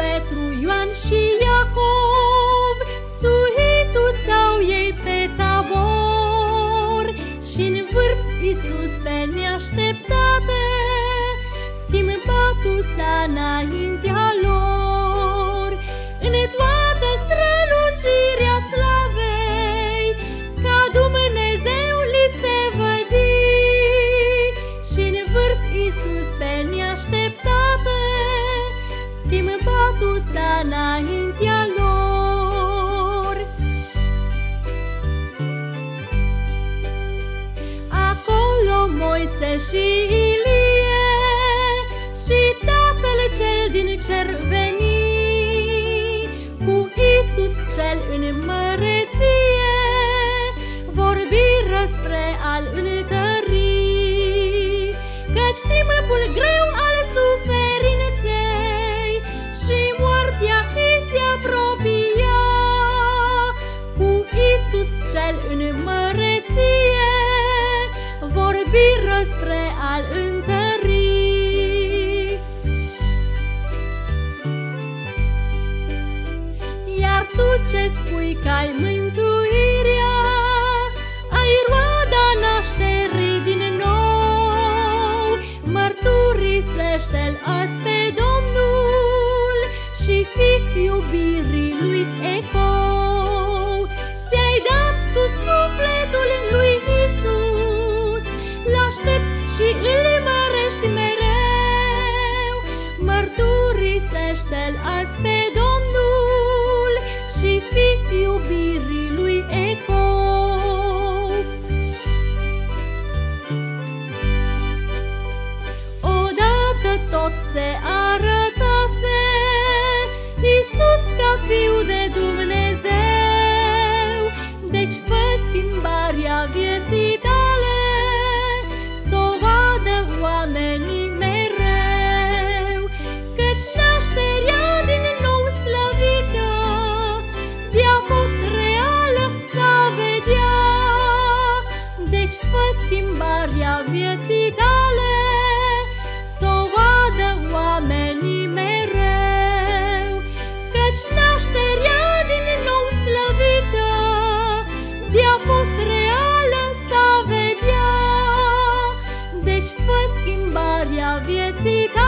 Ioan și Iacov, suitul sau ei pe tabor, și-n vârf Iisus pe neașteptate, schimbatul s-a înaintea Moise și Ilie și Tatăl cel din cer veni cu Isus cel în măreție vorbiră spre al întări căci timpul greu al suferinței și moartea îți se apropia cu Isus cel în măreție azi pe Domnul și fi iubirii lui ecou. Ți-ai dat tu sufletul lui Isus, l-aștepți și îl mărești mereu. Mărturisește-l azi pe Domnul și fi iubirii lui ecou. fiu de Dumnezeu, deci fă schimbarea vieții tale, să o vadă oamenii mereu, căci nașterea din nou slăvită, de-a fost reală s-a vedea, deci fă schimbarea vieții Dragostea vieții ca